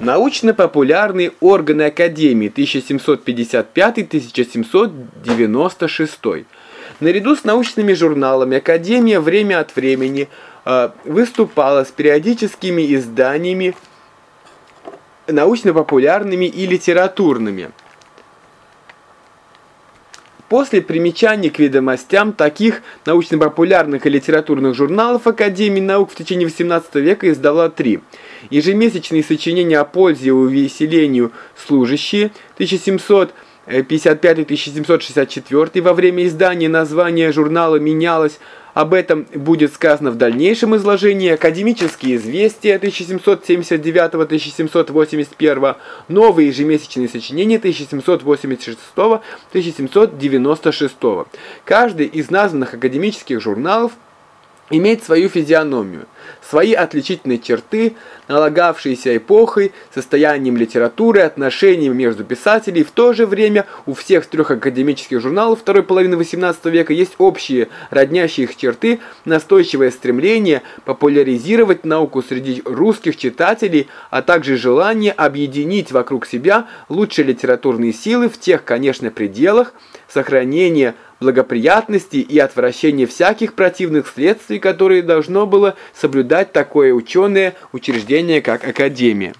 Научно-популярные органы Академии 1755-1796. Наряду с научными журналами Академия время от времени э, выступала с периодическими изданиями научно-популярными и литературными. После примечаний к ведомостям таких научно-популярных и литературных журналов Академия наук в течение XVIII века издала три. Ежемесячные сочинения о пользе и увеселению служащие 1755-1764 во время издания название журнала менялось об этом будет сказано в дальнейшем изложении. Академические известия 1779-1781, новые ежемесячные сочинения 1786-1796. Каждый из названных академических журналов имеет свою физиономию, свои отличительные черты, налагавшиеся эпохой, состоянием литературы, отношениями между писателей. В то же время у всех трех академических журналов второй половины XVIII века есть общие роднящие их черты, настойчивое стремление популяризировать науку среди русских читателей, а также желание объединить вокруг себя лучшие литературные силы в тех, конечно, пределах сохранения благоприятности и отвращения всяких противных следствий, которые должно было соблюдать такое ученое учреждение, как Академия.